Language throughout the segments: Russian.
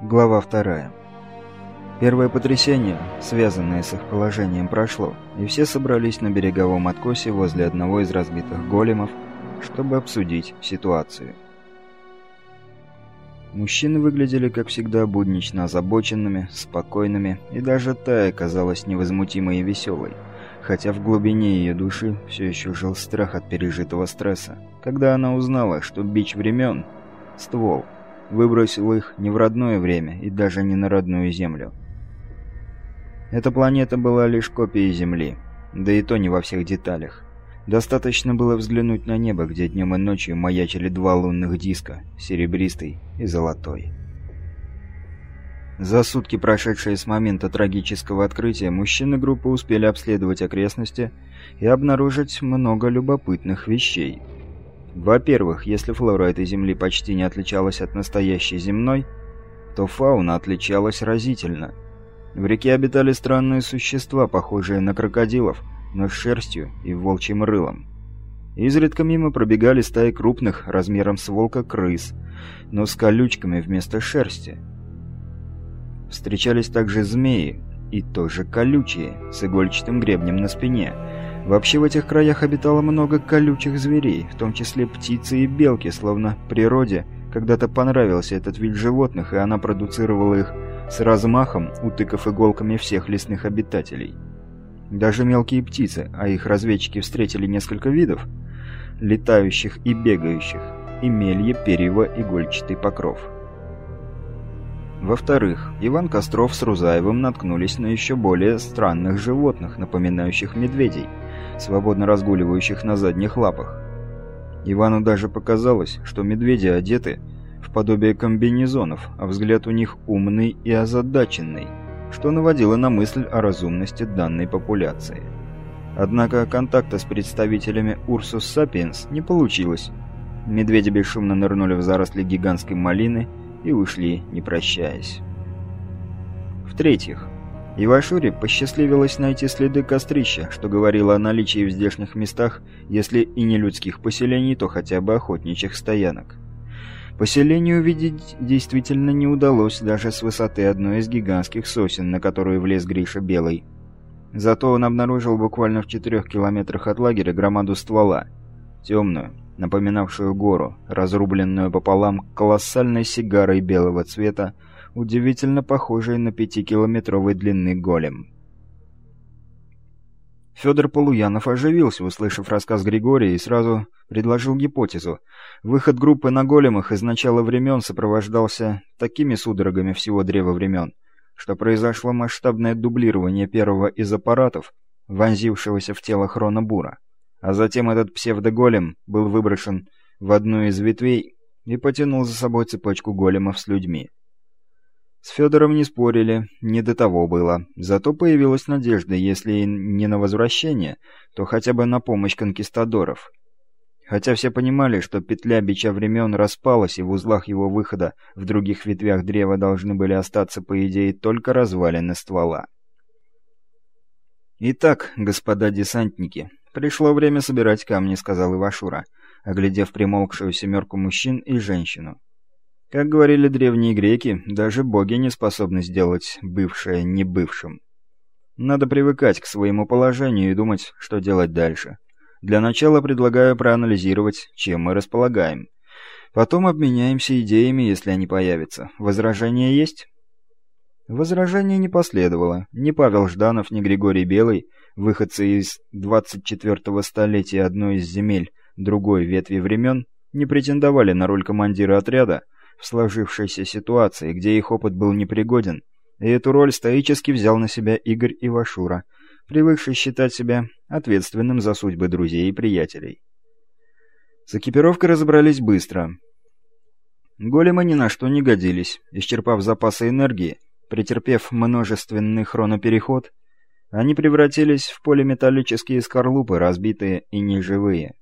Глава вторая. Первое потрясение, связанное с их положением, прошло, и все собрались на береговом откосе возле одного из разбитых големов, чтобы обсудить ситуацию. Мужчины выглядели, как всегда, буднично озабоченными, спокойными, и даже Тая казалась невозмутимой и веселой, хотя в глубине ее души все еще жил страх от пережитого стресса, когда она узнала, что бич времен — ствол — выбросил их не в родное время и даже не на родную Землю. Эта планета была лишь копией Земли, да и то не во всех деталях. Достаточно было взглянуть на небо, где днем и ночью маячили два лунных диска, серебристый и золотой. За сутки, прошедшие с момента трагического открытия, мужчины группы успели обследовать окрестности и обнаружить много любопытных вещей – во-первых, если флора этой земли почти не отличалась от настоящей земной, то фауна отличалась разительно. В реке обитали странные существа, похожие на крокодилов, но с шерстью и волчьим рылом. Изредка мимо пробегали стаи крупных, размером с волка, крыс, но с колючками вместо шерсти. Встречались также змеи, и тоже колючие, с игольчатым гребнем на спине – Вообще в этих краях обитало много колючих зверей, в том числе птицы и белки, словно природе когда-то понравился этот вид животных, и она продуцировала их с размахом, утыкав иголками всех лесных обитателей. Даже мелкие птицы, а их разведчики встретили несколько видов, летающих и бегающих, имели перьево-игольчатый покров. Во-вторых, Иван Костров с Рузаевым наткнулись на еще более странных животных, напоминающих медведей – свободно разгуливающих на задних лапах. Ивану даже показалось, что медведи одеты в подобие комбинезонов, а взгляд у них умный и озадаченный, что наводило на мысль о разумности данной популяции. Однако контакта с представителями Урсус Сапиенс не получилось. Медведи бесшумно нырнули в заросли гигантской малины и ушли, не прощаясь. В-третьих, Ивашуре посчастливилось найти следы кострища, что говорило о наличии в здешних местах, если и не людских поселений, то хотя бы охотничьих стоянок. Поселение увидеть действительно не удалось даже с высоты одной из гигантских сосен, на которую влез Гриша Белый. Зато он обнаружил буквально в четырех километрах от лагеря громаду ствола. Темную, напоминавшую гору, разрубленную пополам колоссальной сигарой белого цвета, удивительно похожий на пятикилометровой длины голем. Федор Полуянов оживился, услышав рассказ Григория, и сразу предложил гипотезу. Выход группы на големах из начала времен сопровождался такими судорогами всего древа времен, что произошло масштабное дублирование первого из аппаратов, вонзившегося в тело Хронобура. А затем этот псевдоголем был выброшен в одну из ветвей и потянул за собой цепочку големов с людьми. С Федором не спорили, не до того было. Зато появилась надежда, если и не на возвращение, то хотя бы на помощь конкистадоров. Хотя все понимали, что петля бича времен распалась, и в узлах его выхода в других ветвях древа должны были остаться, по идее, только развалины ствола. «Итак, господа десантники, пришло время собирать камни», — сказал Ивашура, оглядев примолкшую семерку мужчин и женщину. Как говорили древние греки, даже боги не способны сделать бывшее небывшим. Надо привыкать к своему положению и думать, что делать дальше. Для начала предлагаю проанализировать, чем мы располагаем. Потом обменяемся идеями, если они появятся. Возражения есть? Возражений не последовало. Ни Павел Жданов, ни Григорий Белый, выходцы из 24-го столетия одной из земель другой ветви времен, не претендовали на роль командира отряда, в сложившейся ситуации, где их опыт был непригоден, и эту роль стоически взял на себя Игорь Ивашура, привыкший считать себя ответственным за судьбы друзей и приятелей. С экипировкой разобрались быстро. Големы ни на что не годились, исчерпав запасы энергии, претерпев множественный хронопереход, они превратились в полиметаллические скорлупы, разбитые и неживые.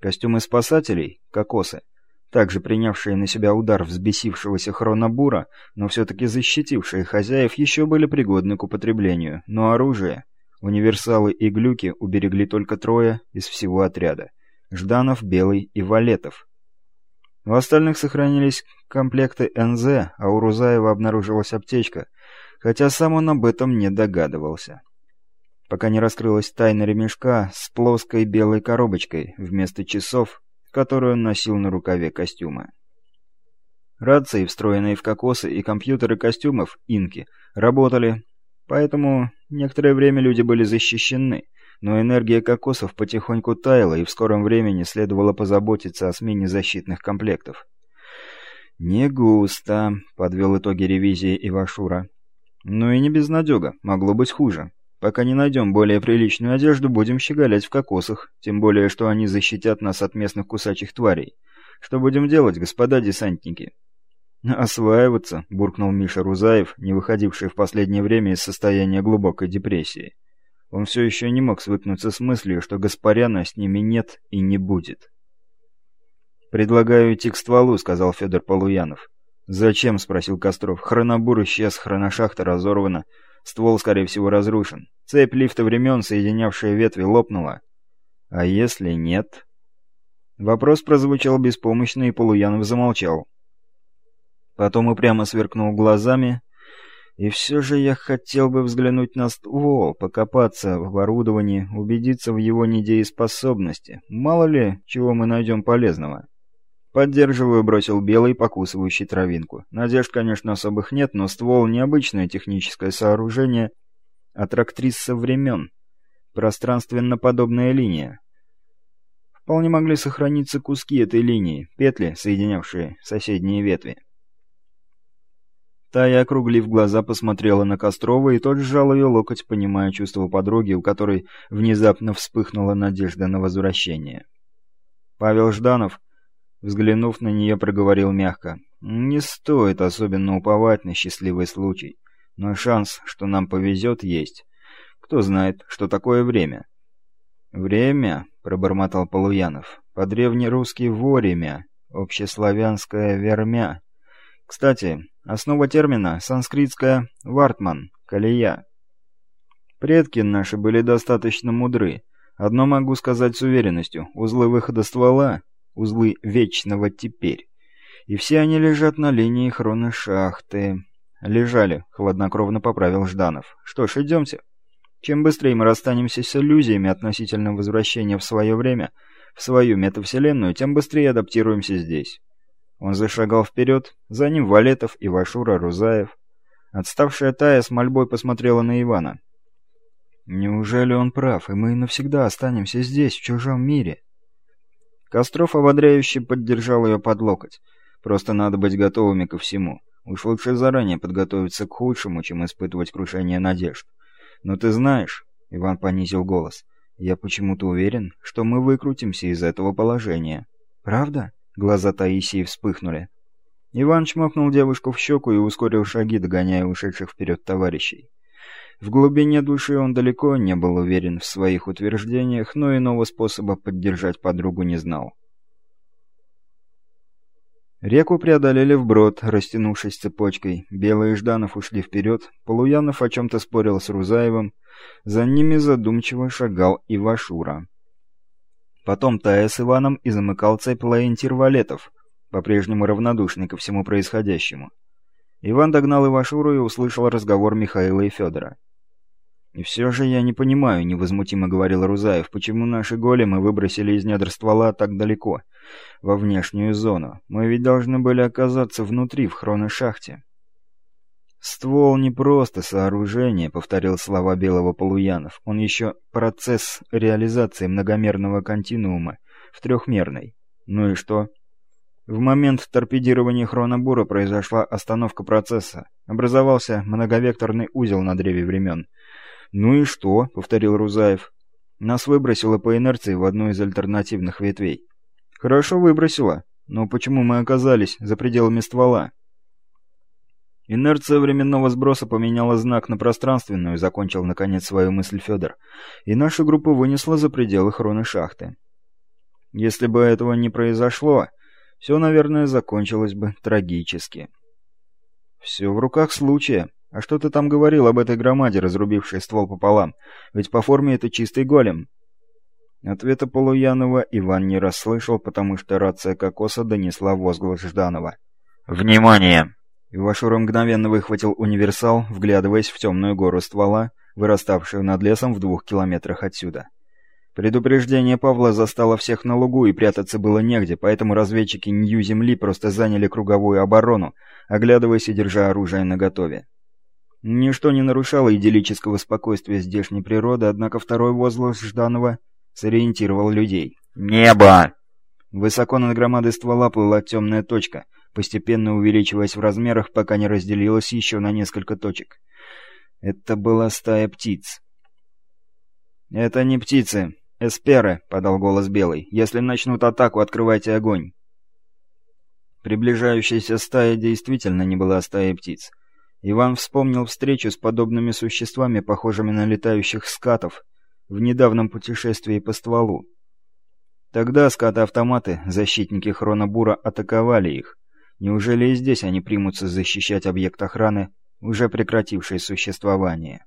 Костюмы спасателей, кокосы, также принявшие на себя удар взбесившегося хронобура, но все-таки защитившие хозяев, еще были пригодны к употреблению, но оружие, универсалы и глюки уберегли только трое из всего отряда – Жданов, Белый и Валетов. У остальных сохранились комплекты НЗ, а у Рузаева обнаружилась аптечка, хотя сам он об этом не догадывался. Пока не раскрылась тайна ремешка с плоской белой коробочкой вместо часов, которую он носил на рукаве костюма. Рации, встроенные в кокосы, и компьютеры костюмов, инки, работали, поэтому некоторое время люди были защищены, но энергия кокосов потихоньку таяла, и в скором времени следовало позаботиться о смене защитных комплектов. «Не густо», — подвел итоги ревизии Ивашура. «Ну и не безнадега, могло быть хуже. Пока не найдем более приличную одежду, будем щеголять в кокосах, тем более, что они защитят нас от местных кусачих тварей. Что будем делать, господа десантники?» «Осваиваться», — буркнул Миша Рузаев, не выходивший в последнее время из состояния глубокой депрессии. Он все еще не мог свыкнуться с мыслью, что Гаспаряна с ними нет и не будет. «Предлагаю идти к стволу», — сказал Федор Полуянов. «Зачем?» — спросил Костров. «Хронобур исчез, хроношахта разорвана, ствол, скорее всего, разрушен. Цепь лифта времен, соединявшая ветви, лопнула. А если нет?» Вопрос прозвучал беспомощно, и Полуянов замолчал. Потом упрямо сверкнул глазами. И все же я хотел бы взглянуть на ствол, покопаться в оборудовании, убедиться в его недееспособности. Мало ли, чего мы найдем полезного. «Поддерживаю», — бросил Белый, покусывающий травинку. «Надежд, конечно, особых нет, но ствол — необычное техническое сооружение, а трактриса времен. Пространственно подобная линия. Вполне могли сохраниться куски этой линии, петли, соединявшие соседние ветви. Тая, округлив глаза, посмотрела на Кострова, и тот сжал ее локоть, понимая чувство подруги, у которой внезапно вспыхнула надежда на возвращение. Павел Жданов, взглянув на нее, проговорил мягко. «Не стоит особенно уповать на счастливый случай, но шанс, что нам повезет, есть. Кто знает, что такое время?» «Время?» — пробормотал Полуянов. «По-древнерусски «воремя», общеславянское «вермя». Кстати, Основа термина санскритская «вартман» — «колея». Предки наши были достаточно мудры. Одно могу сказать с уверенностью. Узлы выхода ствола, узлы вечного теперь. И все они лежат на линии хроношахты. Лежали, хладнокровно поправил Жданов. Что ж, идемте. Чем быстрее мы расстанемся с иллюзиями относительно возвращения в свое время, в свою метавселенную, тем быстрее адаптируемся здесь. Он зашагал вперед, за ним Валетов и Вашура Рузаев. Отставшая Тая с мольбой посмотрела на Ивана. «Неужели он прав, и мы навсегда останемся здесь, в чужом мире?» Костров ободряюще поддержал ее под локоть. «Просто надо быть готовыми ко всему. Уж лучше заранее подготовиться к худшему, чем испытывать крушение надежд. Но ты знаешь...» — Иван понизил голос. «Я почему-то уверен, что мы выкрутимся из этого положения». «Правда?» Глаза Таисии вспыхнули. Иван чмокнул девушку в щеку и ускорил шаги, догоняя ушедших вперед товарищей. В глубине души он далеко не был уверен в своих утверждениях, но иного способа поддержать подругу не знал. Реку преодолели вброд, растянувшись цепочкой. Белый и Жданов ушли вперед, Полуянов о чем-то спорил с Рузаевым, за ними задумчиво шагал Ивашура. Потом Тая с Иваном и замыкал цепь лаентир Валетов, по-прежнему равнодушный ко всему происходящему. Иван догнал Ивашуру и услышал разговор Михаила и Федора. «И все же я не понимаю», — невозмутимо говорил Рузаев, «почему наши големы выбросили из недр ствола так далеко, во внешнюю зону? Мы ведь должны были оказаться внутри, в хроношахте». «Ствол не просто сооружение», — повторил слова Белого Полуянов. «Он еще процесс реализации многомерного континуума в трехмерной. Ну и что?» В момент торпедирования хронобура произошла остановка процесса. Образовался многовекторный узел на древе времен. «Ну и что?» — повторил Рузаев. «Нас выбросило по инерции в одну из альтернативных ветвей». «Хорошо выбросило. Но почему мы оказались за пределами ствола?» Инерция временного сброса поменяла знак на пространственную, закончил наконец свою мысль Федор. И нашу группу вынесла за пределы хроны шахты. Если бы этого не произошло, все, наверное, закончилось бы трагически. Все в руках случая. А что ты там говорил об этой громаде, разрубившей ствол пополам? Ведь по форме это чистый голем. Ответа Полуянова Иван не расслышал, потому что рация Кокоса донесла возглас Жданова. «Внимание!» Ивашура мгновенно выхватил универсал, вглядываясь в темную гору ствола, выраставшую над лесом в двух километрах отсюда. Предупреждение Павла застало всех на лугу, и прятаться было негде, поэтому разведчики Нью-Земли просто заняли круговую оборону, оглядываясь и держа оружие наготове. Ничто не нарушало идиллического спокойствия здешней природы, однако второй возглас Жданова сориентировал людей. «Небо!» Высоко над громадой ствола плыла темная точка, постепенно увеличиваясь в размерах, пока не разделилась еще на несколько точек. Это была стая птиц. «Это не птицы. Эсперы», — подал голос Белый. «Если начнут атаку, открывайте огонь». Приближающаяся стая действительно не была стаей птиц. Иван вспомнил встречу с подобными существами, похожими на летающих скатов, в недавнем путешествии по стволу. Тогда скаты-автоматы, защитники Хронобура, атаковали их. Неужели и здесь они примутся защищать объект охраны, уже прекративший существование?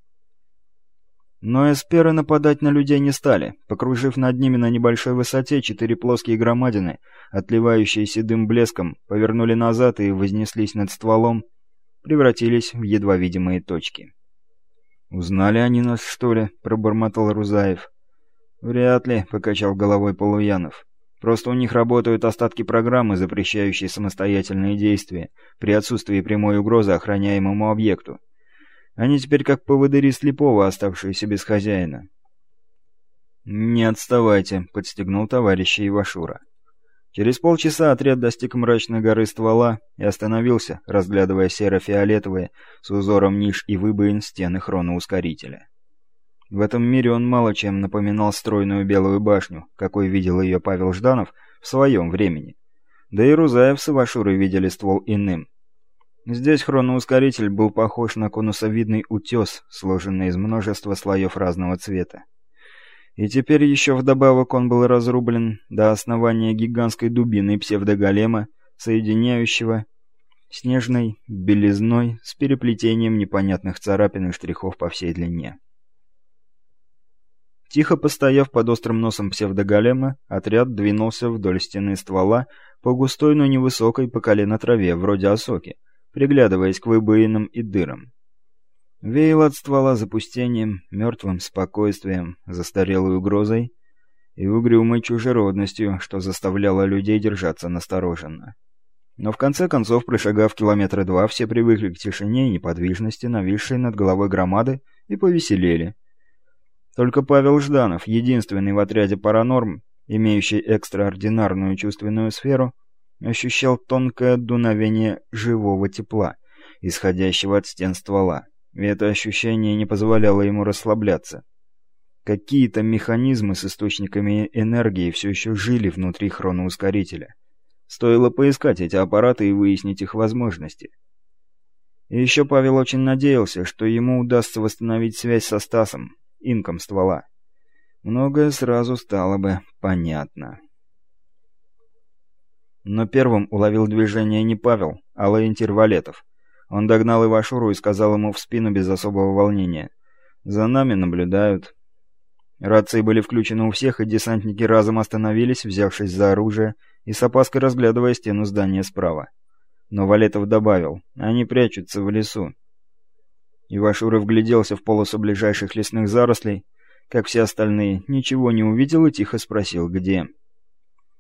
Но эсперы нападать на людей не стали. Покружив над ними на небольшой высоте, четыре плоские громадины, отливающие седым блеском, повернули назад и вознеслись над стволом, превратились в едва видимые точки. «Узнали они нас, что ли?» — пробормотал Рузаев. «Вряд ли», — покачал головой Полуянов. «Просто у них работают остатки программы, запрещающие самостоятельные действия, при отсутствии прямой угрозы охраняемому объекту. Они теперь как поводыри слепого, оставшиеся без хозяина». «Не отставайте», — подстегнул товарища Ивашура. Через полчаса отряд достиг мрачной горы ствола и остановился, разглядывая серо-фиолетовые с узором ниш и выбоин стены хроноускорителя. В этом мире он мало чем напоминал стройную белую башню, какой видел ее Павел Жданов в своем времени. Да и Рузаев с Ивашурой видели ствол иным. Здесь хроноускоритель был похож на конусовидный утес, сложенный из множества слоев разного цвета. И теперь еще вдобавок он был разрублен до основания гигантской дубиной псевдоголема, соединяющего снежной белизной с переплетением непонятных царапин и штрихов по всей длине. Тихо постояв под острым носом псевдоголема, отряд двинулся вдоль стены ствола по густой, но невысокой по колено траве, вроде осоки, приглядываясь к выбоинам и дырам. Веяло от ствола запустением, мертвым спокойствием, застарелой угрозой и угрюмой чужеродностью, что заставляло людей держаться настороженно. Но в конце концов, прошагав километра два, все привыкли к тишине и неподвижности, нависшей над головой громады, и повеселели. Только Павел Жданов, единственный в отряде паранорм, имеющий экстраординарную чувственную сферу, ощущал тонкое дуновение живого тепла, исходящего от стен ствола и это ощущение не позволяло ему расслабляться. Какие-то механизмы с источниками энергии все еще жили внутри хроноускорителя. Стоило поискать эти аппараты и выяснить их возможности. И еще Павел очень надеялся, что ему удастся восстановить связь со Стасом, инком ствола. Многое сразу стало бы понятно. Но первым уловил движение не Павел, а Лаентир Валетов. Он догнал Ивашуру и сказал ему в спину без особого волнения. «За нами наблюдают». Рации были включены у всех, и десантники разом остановились, взявшись за оружие и с опаской разглядывая стену здания справа. Но Валетов добавил, «Они прячутся в лесу». Ивашура вгляделся в полосу ближайших лесных зарослей, как все остальные, ничего не увидел и тихо спросил, где.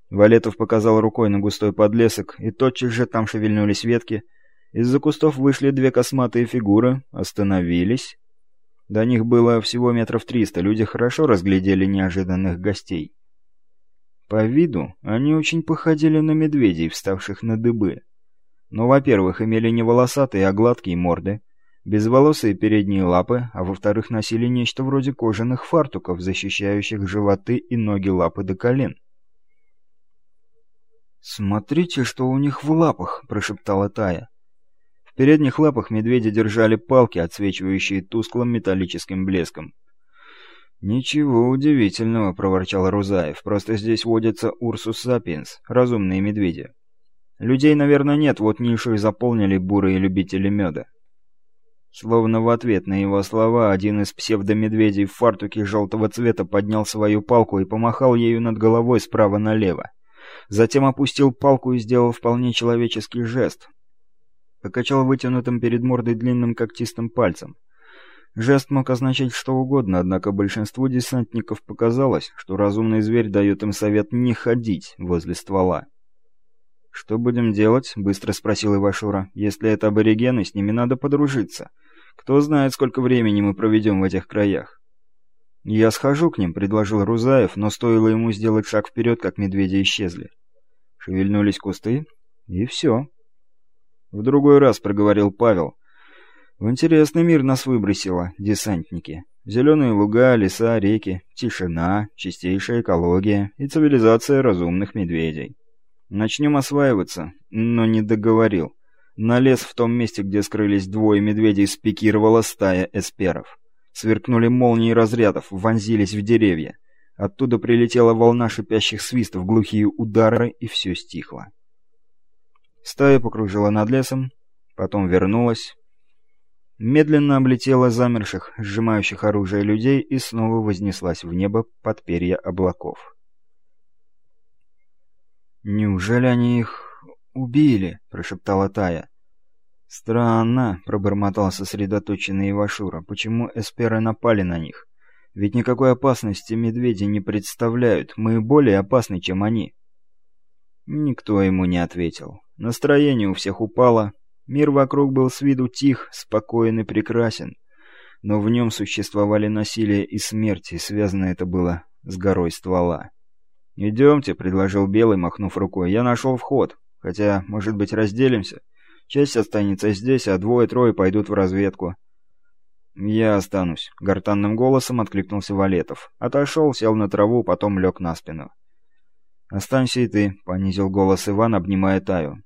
Валетов показал рукой на густой подлесок, и тотчас же там шевельнулись ветки, из-за кустов вышли две косматые фигуры, остановились. До них было всего метров триста, люди хорошо разглядели неожиданных гостей. По виду они очень походили на медведей, вставших на дыбы. Но, во-первых, имели не волосатые, а гладкие морды, безволосые передние лапы, а во-вторых, носили нечто вроде кожаных фартуков, защищающих животы и ноги лапы до колен. «Смотрите, что у них в лапах!» — прошептала Тая. В передних лапах медведи держали палки, отсвечивающие тусклым металлическим блеском. «Ничего удивительного», — проворчал Рузаев. «Просто здесь водятся Урсус сапиенс, разумные медведи. Людей, наверное, нет, вот нишу и заполнили бурые любители меда». Словно в ответ на его слова, один из псевдомедведей в фартуке желтого цвета поднял свою палку и помахал ею над головой справа налево. Затем опустил палку и сделал вполне человеческий жест. Покачал вытянутым перед мордой длинным когтистым пальцем. Жест мог означать что угодно, однако большинству десантников показалось, что разумный зверь дает им совет не ходить возле ствола. «Что будем делать?» — быстро спросил Ивашура. «Если это аборигены, с ними надо подружиться. Кто знает, сколько времени мы проведем в этих краях». «Я схожу к ним», — предложил Рузаев, но стоило ему сделать шаг вперед, как медведи исчезли. Шевельнулись кусты, и все. «В другой раз», — проговорил Павел, в интересный мир нас выбросило, десантники. Зеленые луга, леса, реки, тишина, чистейшая экология и цивилизация разумных медведей. Начнем осваиваться, но не договорил. На лес в том месте, где скрылись двое медведей, спикировала стая эсперов. Сверкнули молнии разрядов, вонзились в деревья. Оттуда прилетела волна шипящих свистов, глухие удары, и все стихло. Стая покружила над лесом, потом вернулась, медленно облетела замерших, сжимающих оружие людей и снова вознеслась в небо под перья облаков. «Неужели они их убили?» — прошептала Тая. «Странно», — пробормотал сосредоточенный Ивашура. «Почему эсперы напали на них? Ведь никакой опасности медведи не представляют. Мы более опасны, чем они». Никто ему не ответил. Настроение у всех упало, Мир вокруг был с виду тих, спокоен и прекрасен, но в нем существовали насилие и смерть, и связано это было с горой ствола. «Идемте», — предложил Белый, махнув рукой. «Я нашел вход. Хотя, может быть, разделимся? Часть останется здесь, а двое-трое пойдут в разведку». «Я останусь», — гортанным голосом откликнулся Валетов. Отошел, сел на траву, потом лег на спину. «Останься и ты», — понизил голос Иван, обнимая Таю.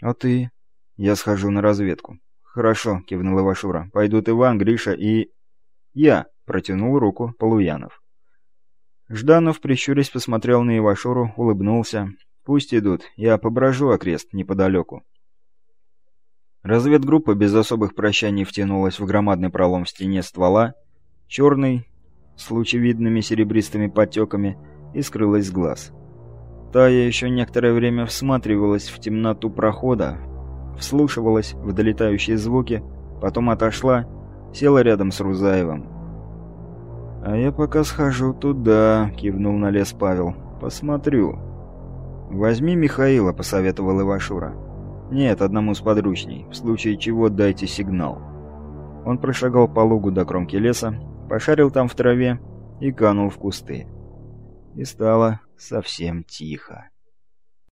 «А ты?» Я схожу на разведку. Хорошо, кивнул Ивашура. Пойдут Иван, Гриша и я, протянул руку Полуянов. Жданов, прищурясь, посмотрел на Ивашуру, улыбнулся. Пусть идут, я поброжу окрест неподалеку. Разведгруппа без особых прощаний втянулась в громадный пролом в стене ствола, черный, с лучевидными серебристыми подтеками, и скрылась с глаз. Тая еще некоторое время всматривалась в темноту прохода, вслушивалась в долетающие звуки, потом отошла, села рядом с Рузаевым. «А я пока схожу туда», — кивнул на лес Павел. «Посмотрю». «Возьми Михаила», — посоветовал Ивашура. «Нет, одному с подручней. В случае чего дайте сигнал». Он прошагал по лугу до кромки леса, пошарил там в траве и канул в кусты. И стало совсем тихо.